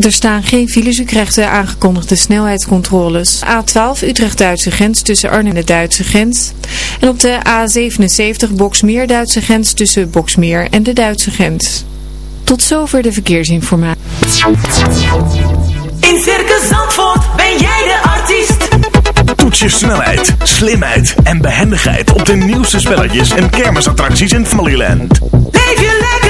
Er staan geen files, u krijgt de aangekondigde snelheidscontroles. A12 Utrecht-Duitse grens tussen Arnhem en de Duitse grens. En op de A77 Boksmeer-Duitse grens tussen Boksmeer en de Duitse grens. Tot zover de verkeersinformatie. In Circus Zandvoort ben jij de artiest. Toets je snelheid, slimheid en behendigheid op de nieuwste spelletjes en kermisattracties in Familyland. Leef je lekker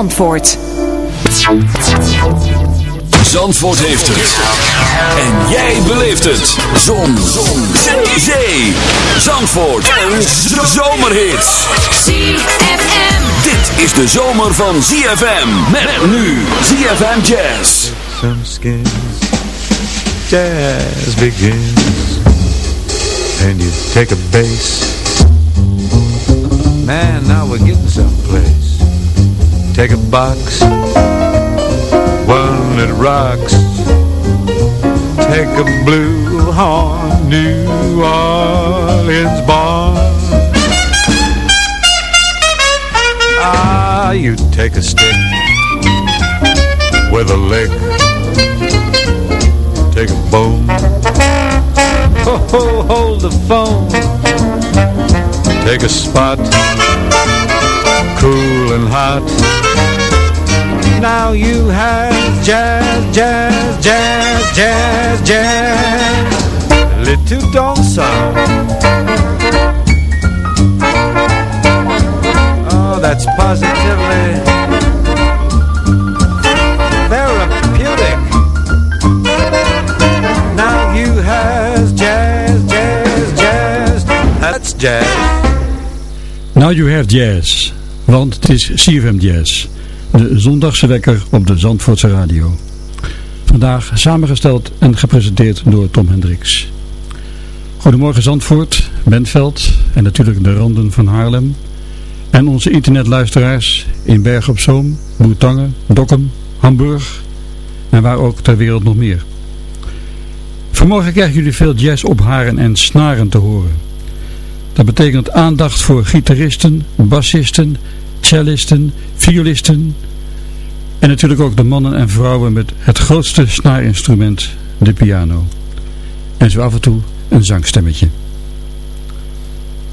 Zandvoort. Zandvoort heeft het. En jij beleeft het. Zon. Zon. Zee. Zandvoort. En zomerhits. ZFM. Dit is de zomer van ZFM. Met nu ZFM Jazz. Some skins. Jazz begins. And you take a bass. Man, now we're getting someplace. Take a box, one that rocks. Take a blue horn, New Orleans born. Ah, you take a stick with a lick. Take a bone. Ho, ho, hold the phone. Take a spot cool and hot. Now you have jazz, jazz, jazz, jazz, jazz. A little dansant. Oh, that's positively therapeutic. Now you have jazz, jazz, jazz. That's jazz. Now you have jazz. Want het is CFM Jazz, de zondagse wekker op de Zandvoortse radio. Vandaag samengesteld en gepresenteerd door Tom Hendricks. Goedemorgen Zandvoort, Bentveld en natuurlijk de randen van Haarlem. En onze internetluisteraars in Berg op Zoom, Boertangen, Dokkum, Hamburg en waar ook ter wereld nog meer. Vanmorgen krijgen jullie veel jazz op haren en snaren te horen. Dat betekent aandacht voor gitaristen, bassisten, cellisten, violisten en natuurlijk ook de mannen en vrouwen met het grootste snaarinstrument, de piano. En zo af en toe een zangstemmetje.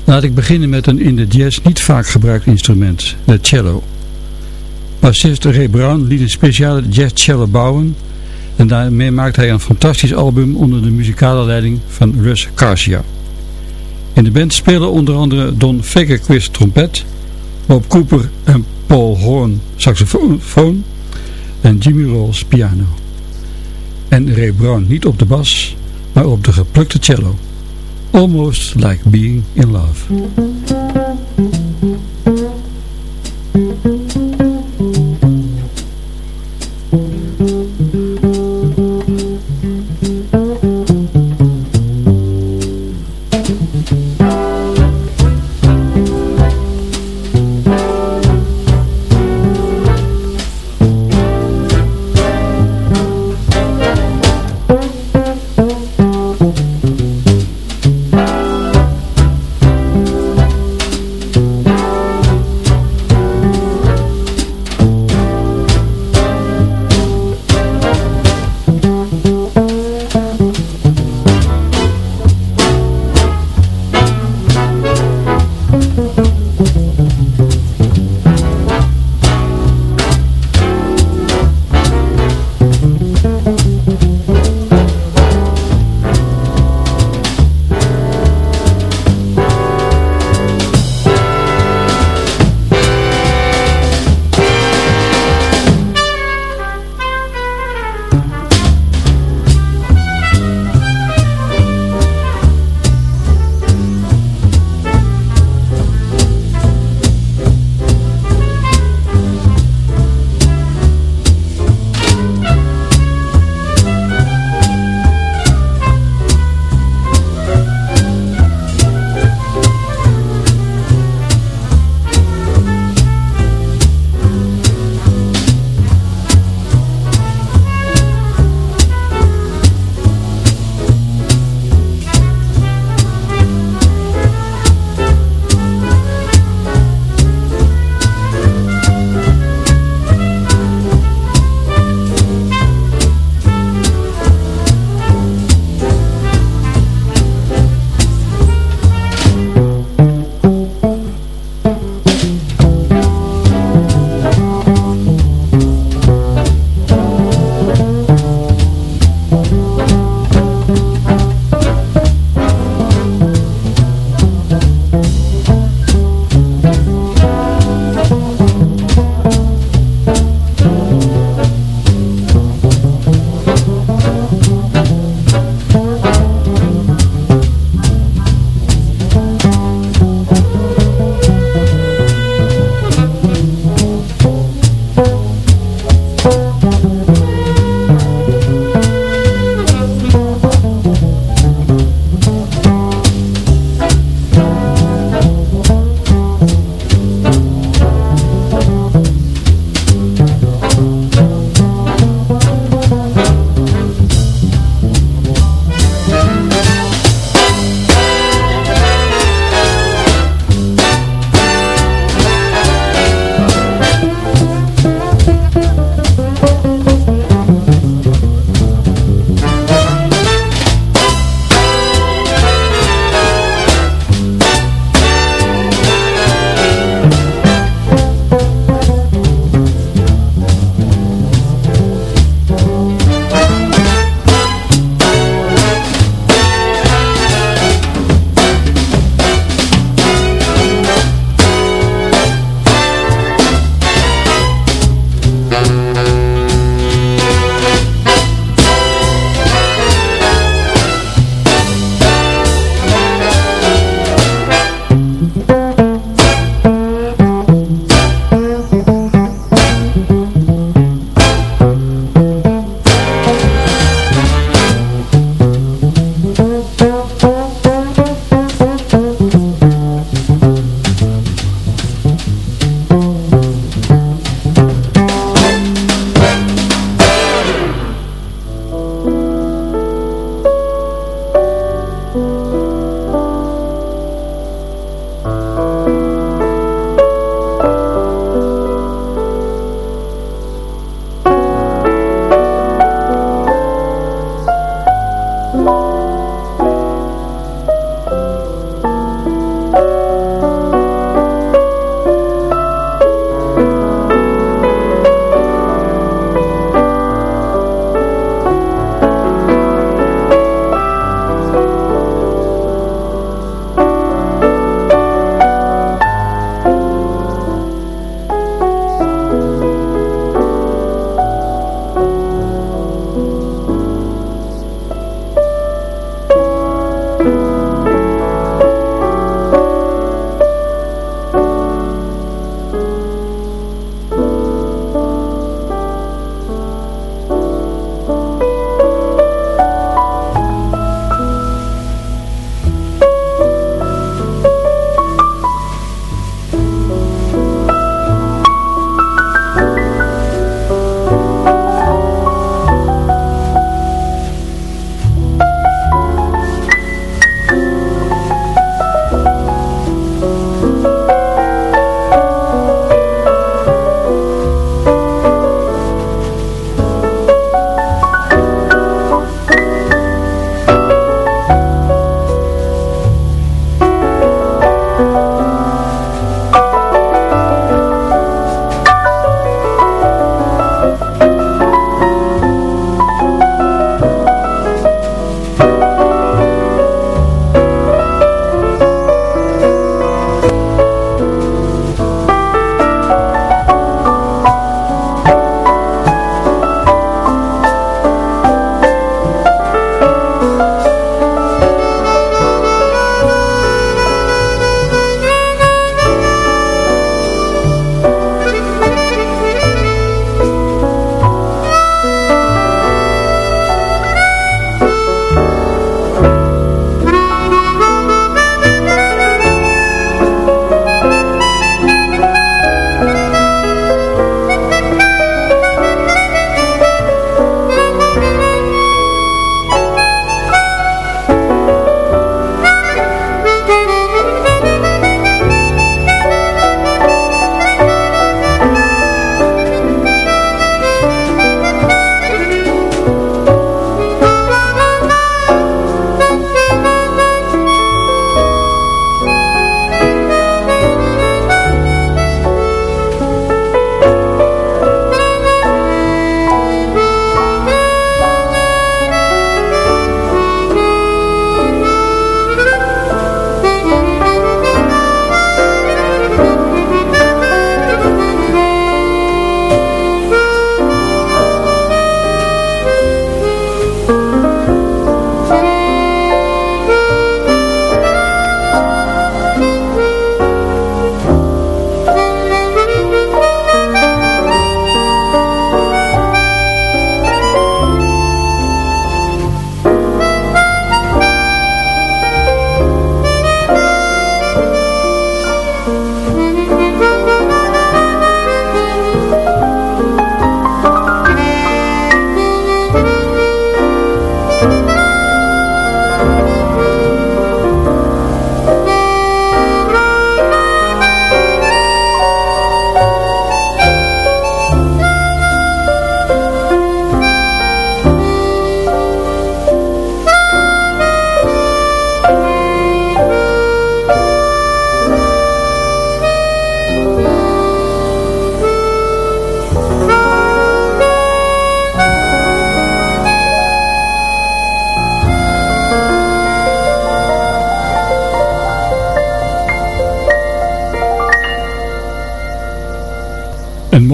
Laat ik beginnen met een in de jazz niet vaak gebruikt instrument, de cello. Bassist Ray Brown liet een speciale jazz cello bouwen en daarmee maakte hij een fantastisch album onder de muzikale leiding van Russ Garcia. In de band spelen onder andere Don Fagerquist trompet, Bob Cooper en Paul Horn saxofoon en Jimmy Rolls piano. En Ray Brown niet op de bas, maar op de geplukte cello. Almost like being in love.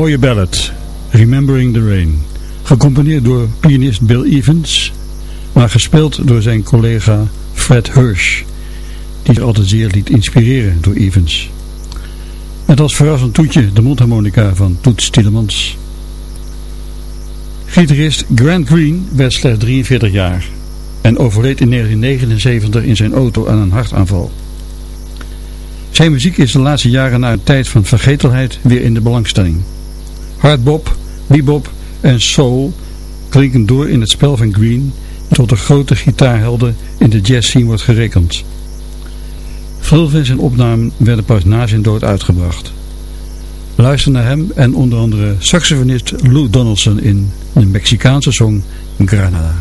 Mooie ballad, Remembering the Rain. Gecomponeerd door pianist Bill Evans, maar gespeeld door zijn collega Fred Hirsch, die zich altijd zeer liet inspireren door Evans. Met als verrassend toetje de mondharmonica van Toets Tielemans. Gitarist Grant Green werd slechts 43 jaar en overleed in 1979 in zijn auto aan een hartaanval. Zijn muziek is de laatste jaren na een tijd van vergetelheid weer in de belangstelling. Hardbop, bebop en soul klinken door in het spel van Green tot de grote gitaarhelden in de jazz scene wordt gerekend. Veel van zijn opnamen werden pas na zijn dood uitgebracht. Luister naar hem en onder andere saxofonist Lou Donaldson in de Mexicaanse song Granada.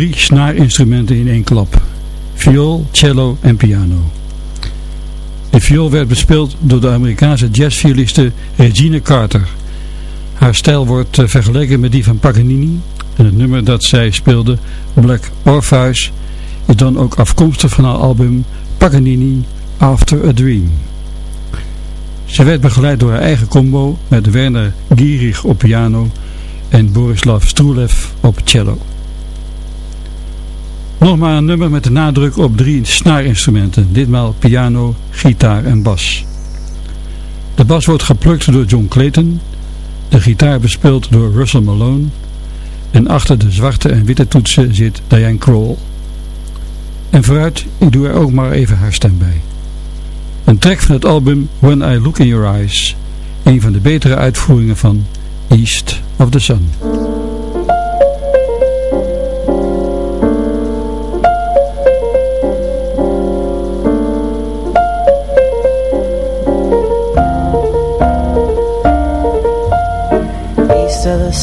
Drie snaarinstrumenten in één klap. Viool, cello en piano. De viool werd bespeeld door de Amerikaanse jazzvioliste Regina Carter. Haar stijl wordt eh, vergeleken met die van Paganini en het nummer dat zij speelde, Black Orpheus, is dan ook afkomstig van haar album Paganini After a Dream. Ze werd begeleid door haar eigen combo met Werner Gierig op piano en Borislav Strulev op cello. Nog maar een nummer met de nadruk op drie snaarinstrumenten, ditmaal piano, gitaar en bas. De bas wordt geplukt door John Clayton, de gitaar bespeeld door Russell Malone en achter de zwarte en witte toetsen zit Diane Kroll. En vooruit, ik doe er ook maar even haar stem bij. Een track van het album When I Look in Your Eyes, een van de betere uitvoeringen van East of the Sun.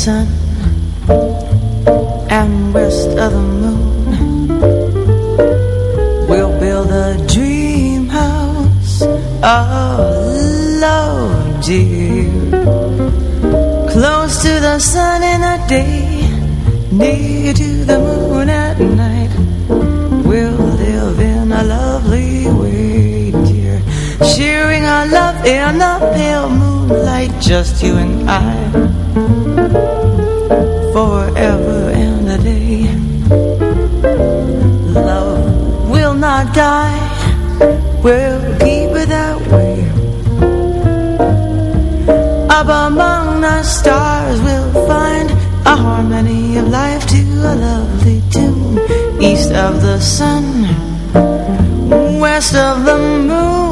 Sun and west of the moon. We'll build a dream house of love, dear. Close to the sun in the day Near to the moon at night. We'll live in a lovely way, dear. Sharing our love in the pale moonlight Just you and I Forever and a day. Love will not die. We'll keep it that way. Up among the stars We'll find a harmony of life To a lovely tune. East of the sun West of the moon,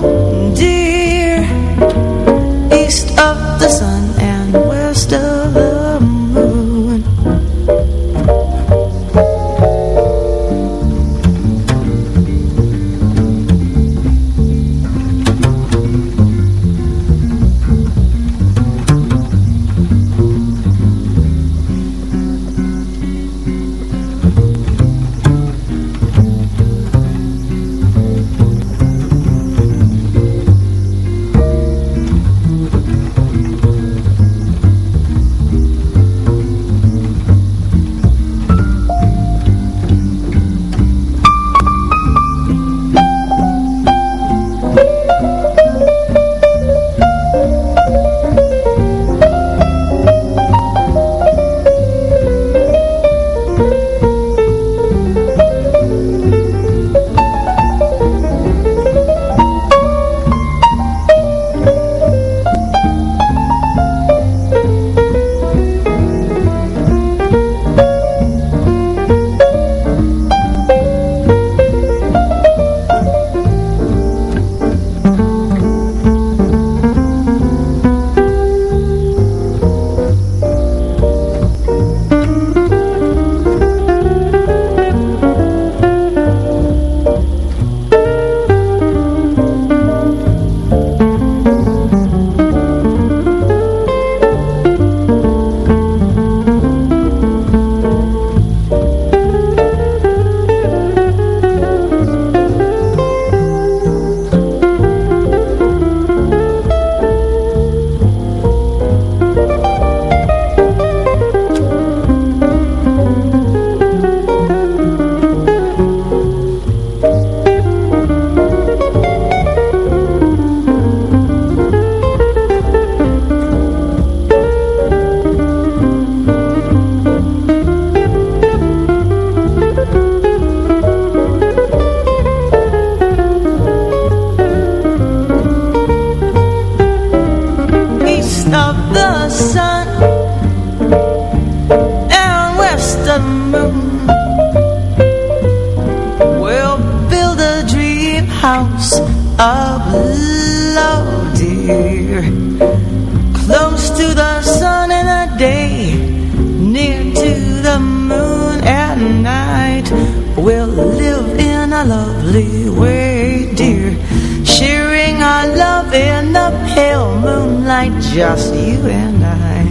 just you and I,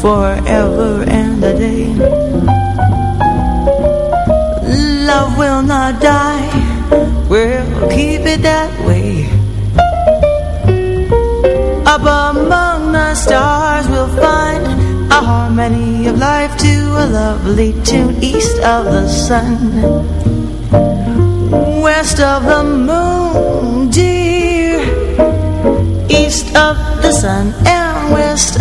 forever and a day. Love will not die, we'll keep it that way. Up among the stars, we'll find a harmony of life to a lovely tune east of the sun west of the moon, dear sun and west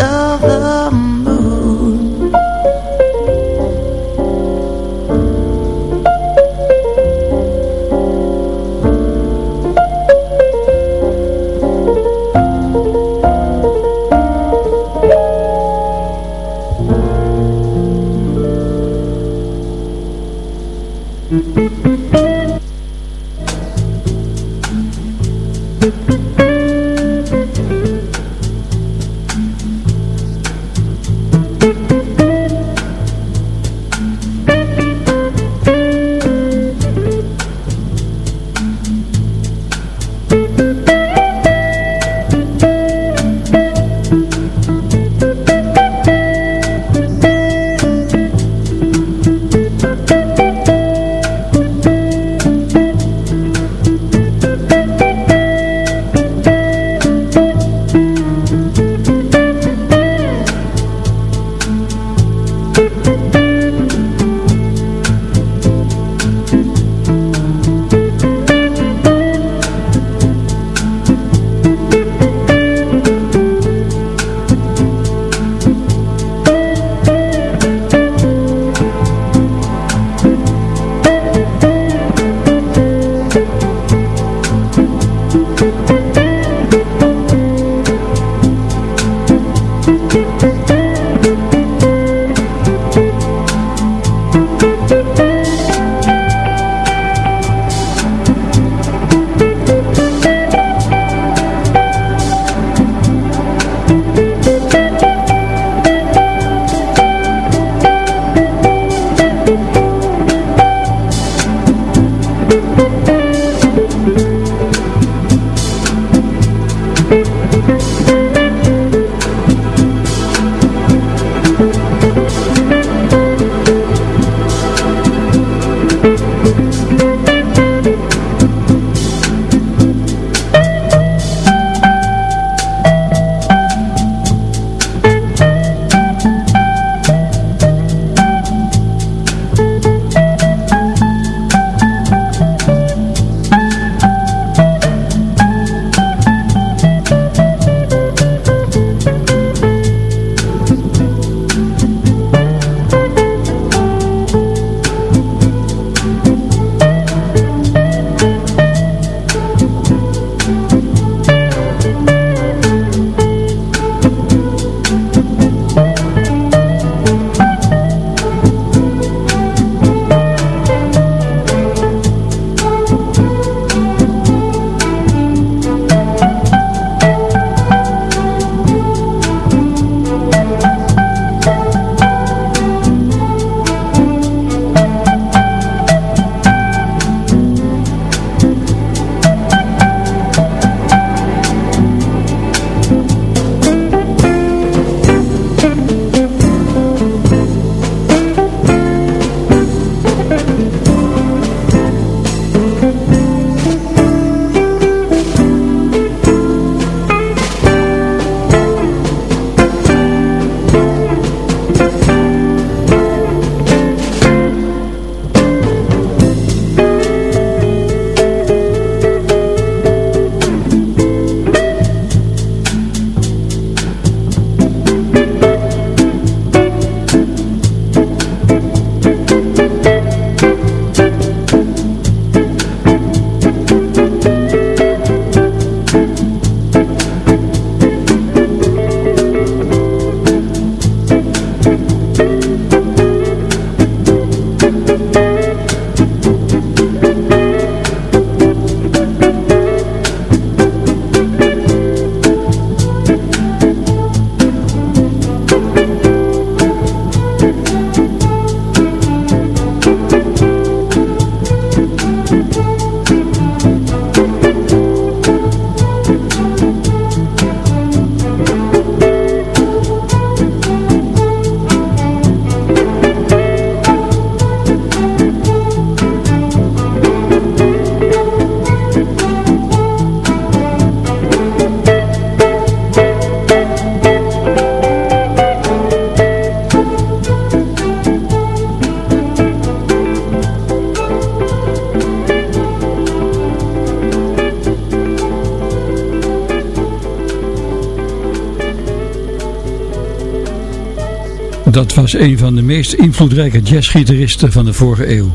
was een van de meest invloedrijke jazzgitaristen van de vorige eeuw.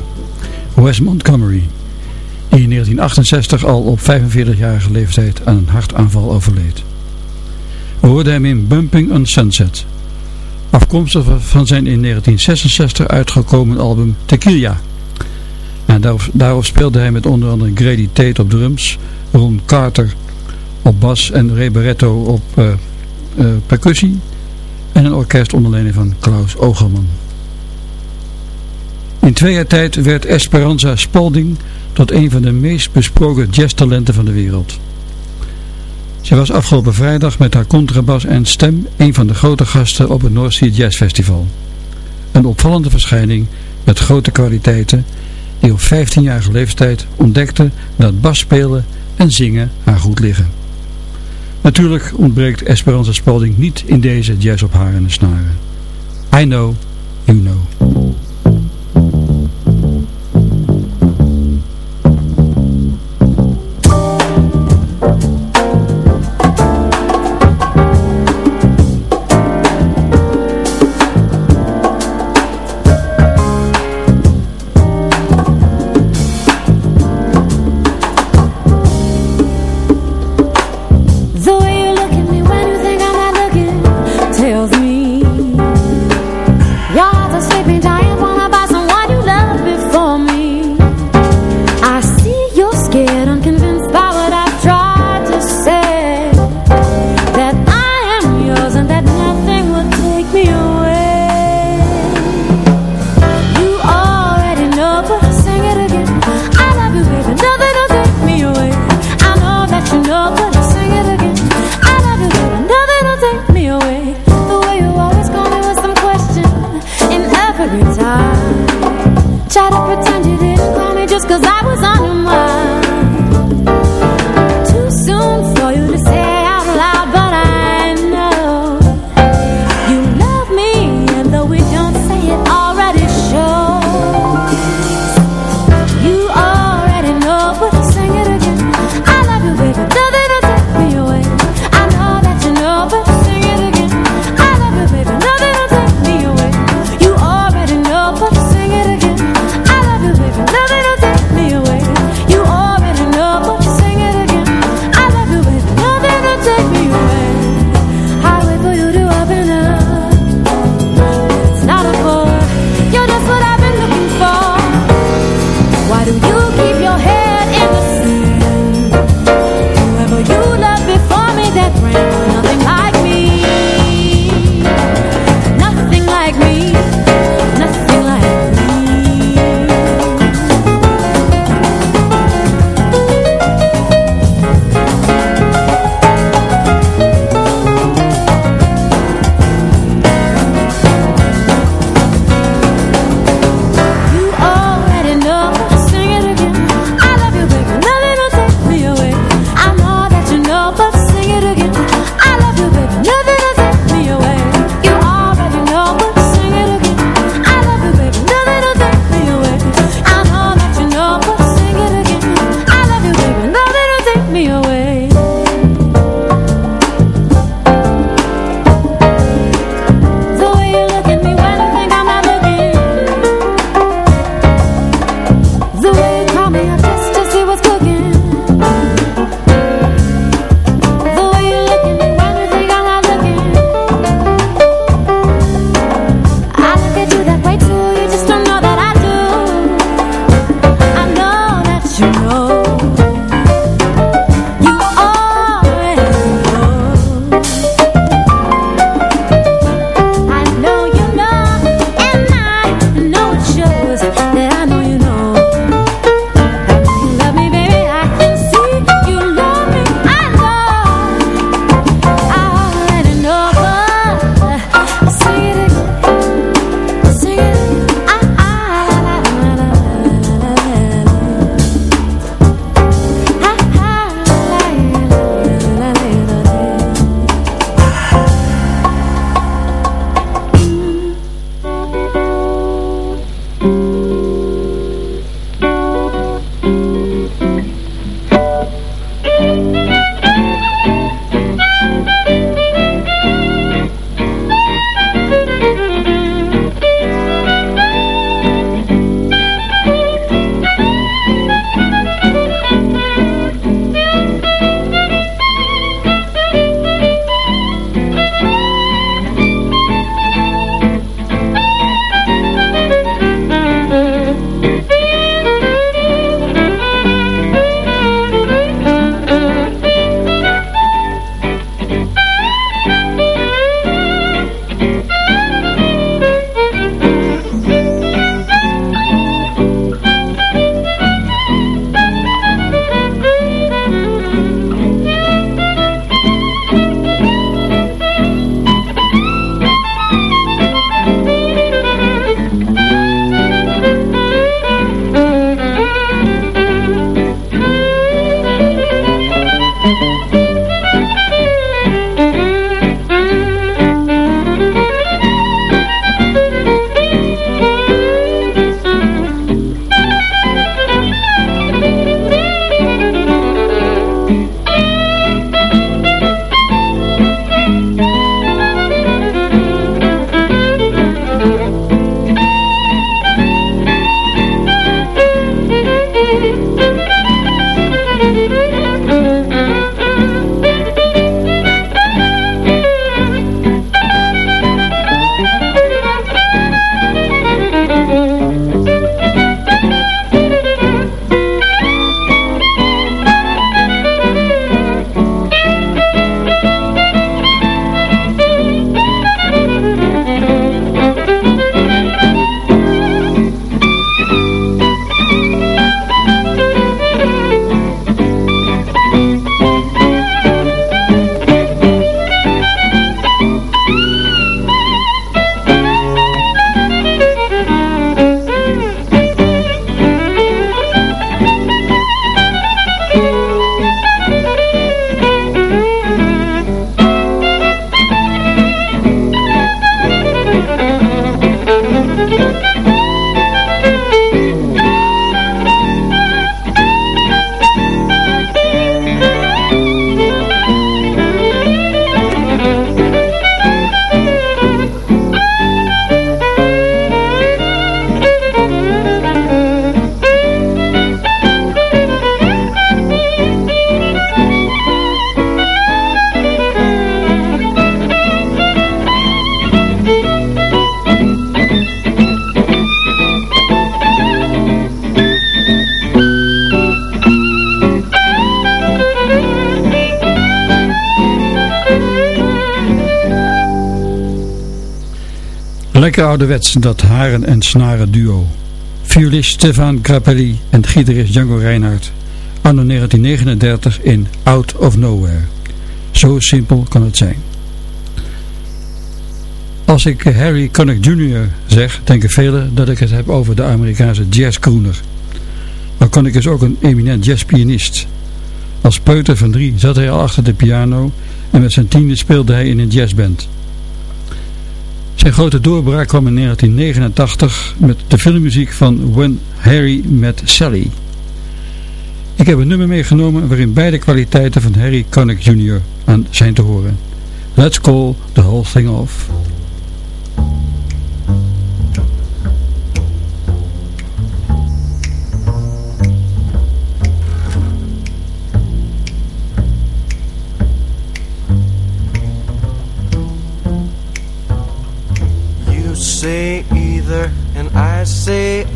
Wes Montgomery, die in 1968 al op 45-jarige leeftijd aan een hartaanval overleed. We hoorden hem in Bumping on Sunset, afkomstig van zijn in 1966 uitgekomen album Tequila. En daarop, daarop speelde hij met onder andere Grady Tate op drums, Ron Carter op bas en Ray op uh, uh, percussie en een orkest onder leiding van Klaus Ogelman. In twee jaar tijd werd Esperanza Spalding tot een van de meest besproken jazztalenten van de wereld. Ze was afgelopen vrijdag met haar contrabas en stem een van de grote gasten op het North Jazz Festival. Een opvallende verschijning met grote kwaliteiten die op 15-jarige leeftijd ontdekte dat basspelen en zingen haar goed liggen. Natuurlijk ontbreekt Esperanza Spalding niet in deze jazz op haar en snaren. I know, you know. Lekker ouderwets, dat haren en snaren duo. Violist Stefan Grappelli en gitarist Django Reinhardt. Anno 1939 in Out of Nowhere. Zo simpel kan het zijn. Als ik Harry Connick Jr. zeg, denken velen dat ik het heb over de Amerikaanse jazzcrooner. Maar Connick is ook een eminent jazzpianist. Als peuter van drie zat hij al achter de piano en met zijn tiende speelde hij in een jazzband. Zijn grote doorbraak kwam in 1989 met de filmmuziek van When Harry Met Sally. Ik heb een nummer meegenomen waarin beide kwaliteiten van Harry Connick Jr. aan zijn te horen. Let's call the whole thing off.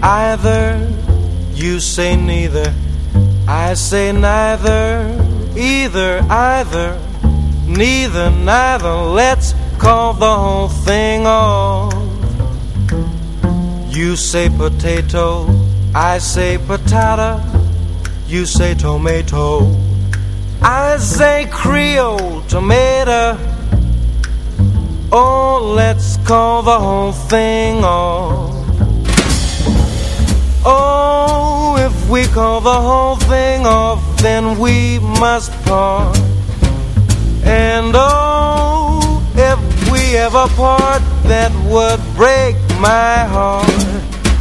Either. You say neither, I say neither. Either, either, neither, neither. Let's call the whole thing off. You say potato, I say patata. You say tomato, I say Creole tomato. Oh, let's call the whole thing off. Oh, if we call the whole thing off, then we must part. And oh, if we ever part, that would break my heart.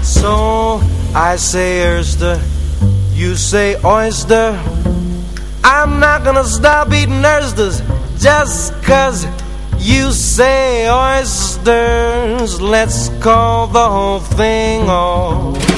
So I say oyster, you say oyster. I'm not gonna stop eating oysters just cause you say oysters, let's call the whole thing off.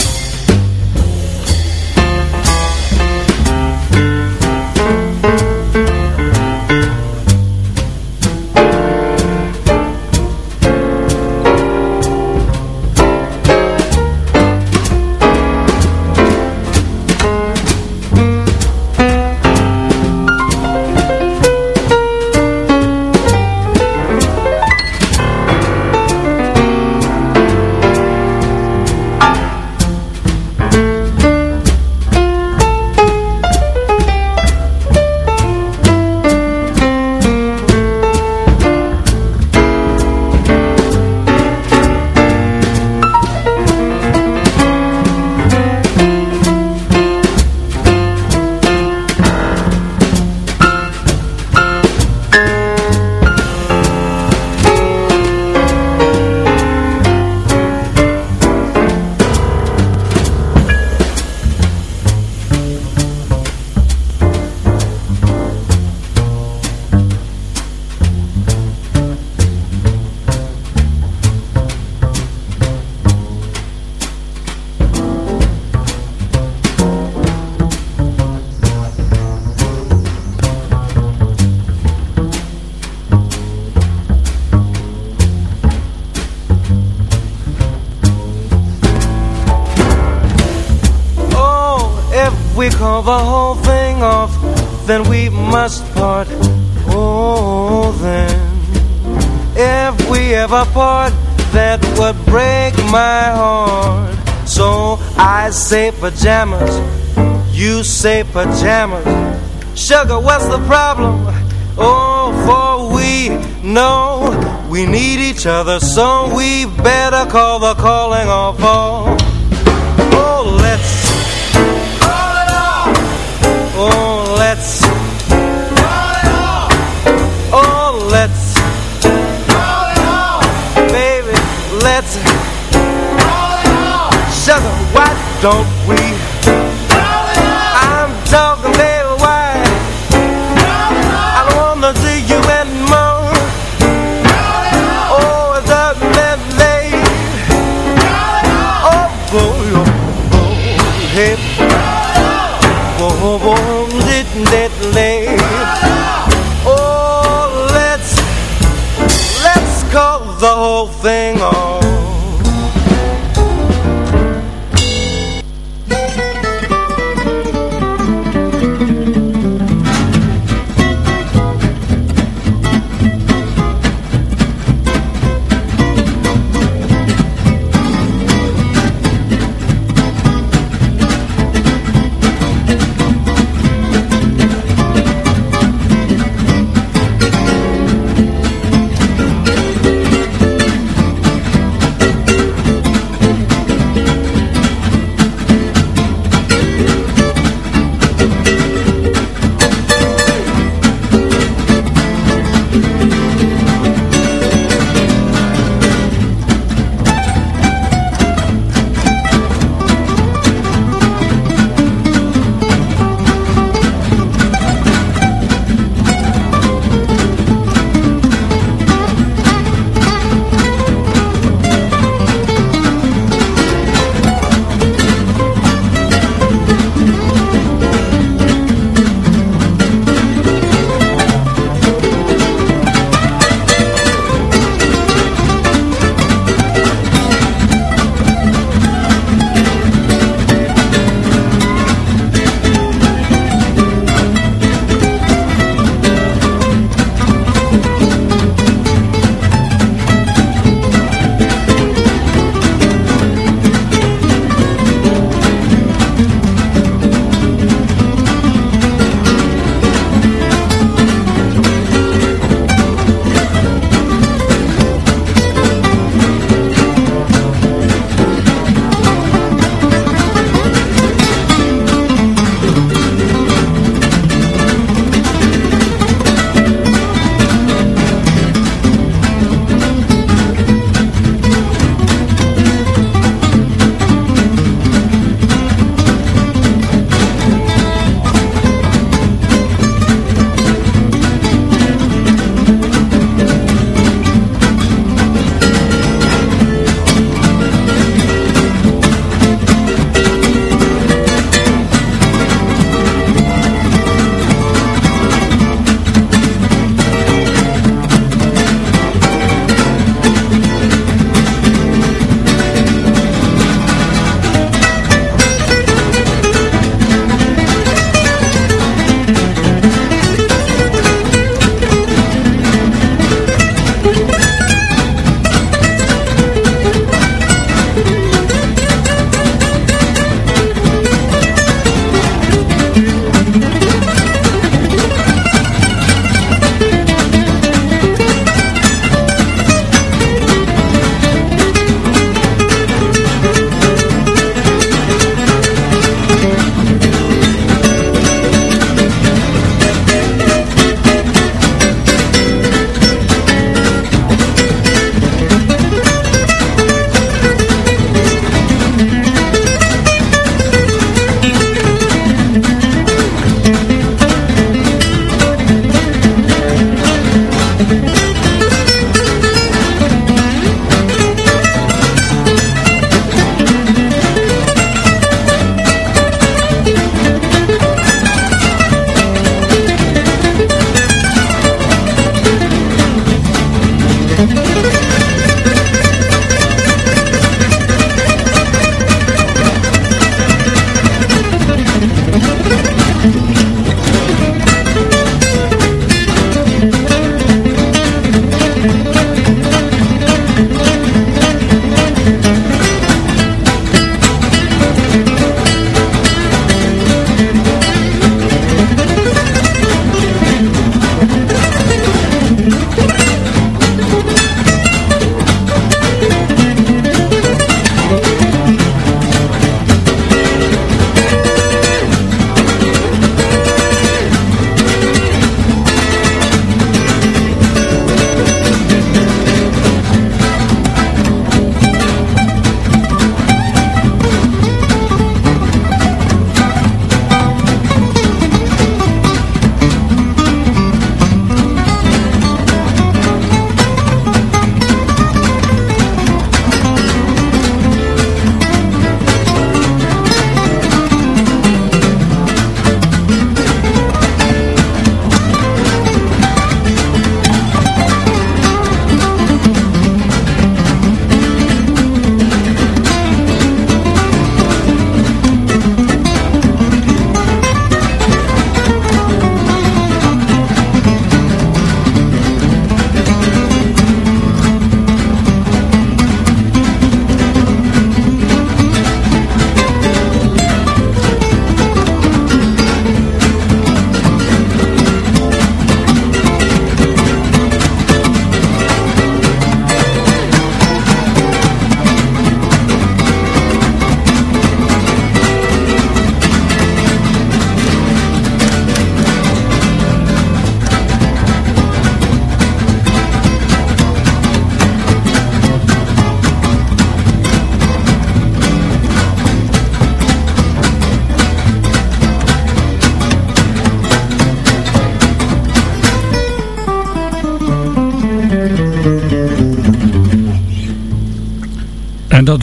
Say pajamas. Sugar, what's the problem? Oh, for we know we need each other, so we better call the calling off. hip.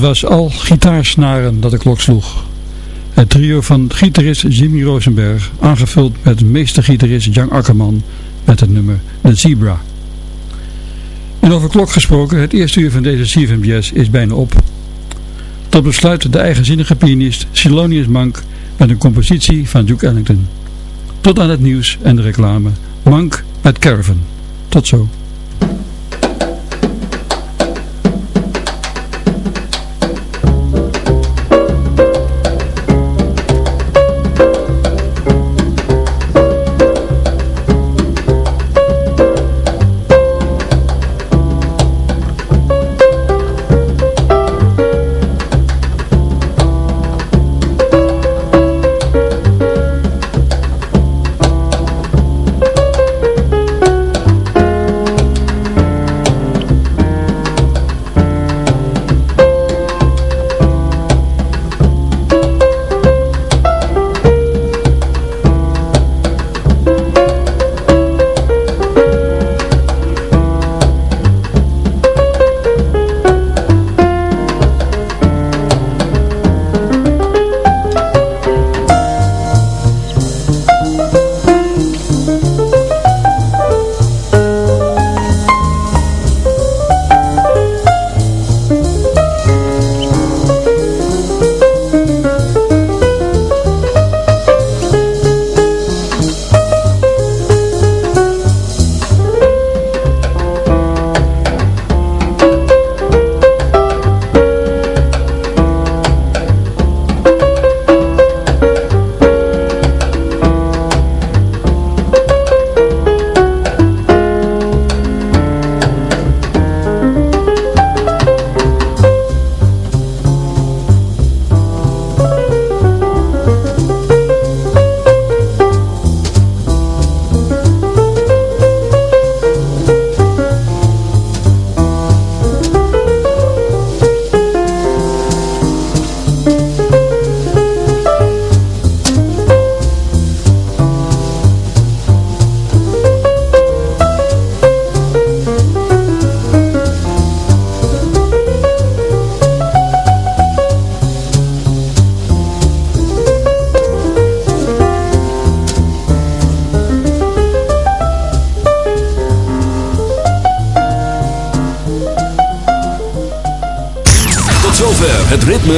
Was al gitaarsnaren dat de klok sloeg. Het trio van gitarist Jimmy Rosenberg, aangevuld met meestergitarist Jan Akkerman met het nummer The Zebra. En over klok gesproken, het eerste uur van deze CFM is bijna op. Tot besluit de eigenzinnige pianist Silonius Monk met een compositie van Duke Ellington. Tot aan het nieuws en de reclame. Monk met Caravan. Tot zo.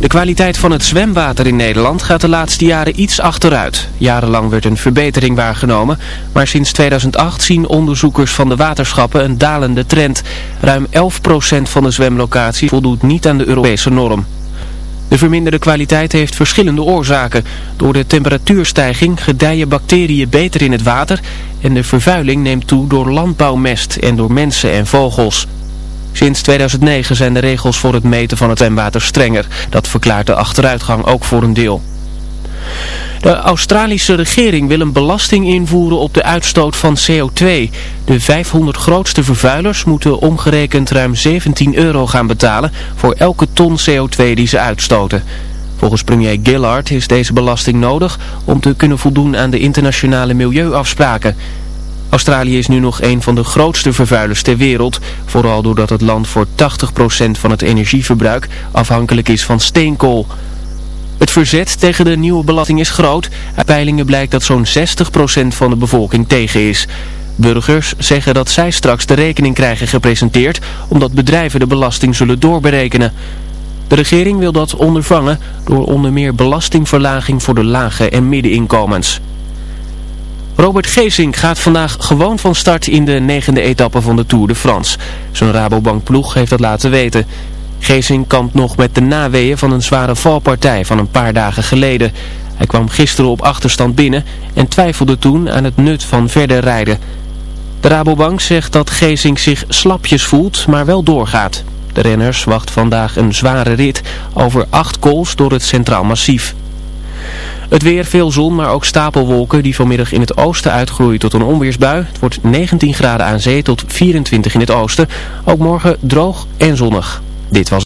De kwaliteit van het zwemwater in Nederland gaat de laatste jaren iets achteruit. Jarenlang werd een verbetering waargenomen, maar sinds 2008 zien onderzoekers van de waterschappen een dalende trend. Ruim 11% van de zwemlocaties voldoet niet aan de Europese norm. De verminderde kwaliteit heeft verschillende oorzaken. Door de temperatuurstijging gedijen bacteriën beter in het water en de vervuiling neemt toe door landbouwmest en door mensen en vogels. Sinds 2009 zijn de regels voor het meten van het zwemwater strenger. Dat verklaart de achteruitgang ook voor een deel. De Australische regering wil een belasting invoeren op de uitstoot van CO2. De 500 grootste vervuilers moeten omgerekend ruim 17 euro gaan betalen voor elke ton CO2 die ze uitstoten. Volgens premier Gillard is deze belasting nodig om te kunnen voldoen aan de internationale milieuafspraken. Australië is nu nog een van de grootste vervuilers ter wereld, vooral doordat het land voor 80% van het energieverbruik afhankelijk is van steenkool. Het verzet tegen de nieuwe belasting is groot. Uit peilingen blijkt dat zo'n 60% van de bevolking tegen is. Burgers zeggen dat zij straks de rekening krijgen gepresenteerd, omdat bedrijven de belasting zullen doorberekenen. De regering wil dat ondervangen door onder meer belastingverlaging voor de lage en middeninkomens. Robert Geesink gaat vandaag gewoon van start in de negende etappe van de Tour de France. Zijn Rabobank ploeg heeft dat laten weten. Geesink kampt nog met de naweeën van een zware valpartij van een paar dagen geleden. Hij kwam gisteren op achterstand binnen en twijfelde toen aan het nut van verder rijden. De Rabobank zegt dat Geesink zich slapjes voelt, maar wel doorgaat. De renners wacht vandaag een zware rit over acht kools door het Centraal Massief. Het weer, veel zon, maar ook stapelwolken die vanmiddag in het oosten uitgroeien tot een onweersbui. Het wordt 19 graden aan zee tot 24 in het oosten. Ook morgen droog en zonnig. Dit was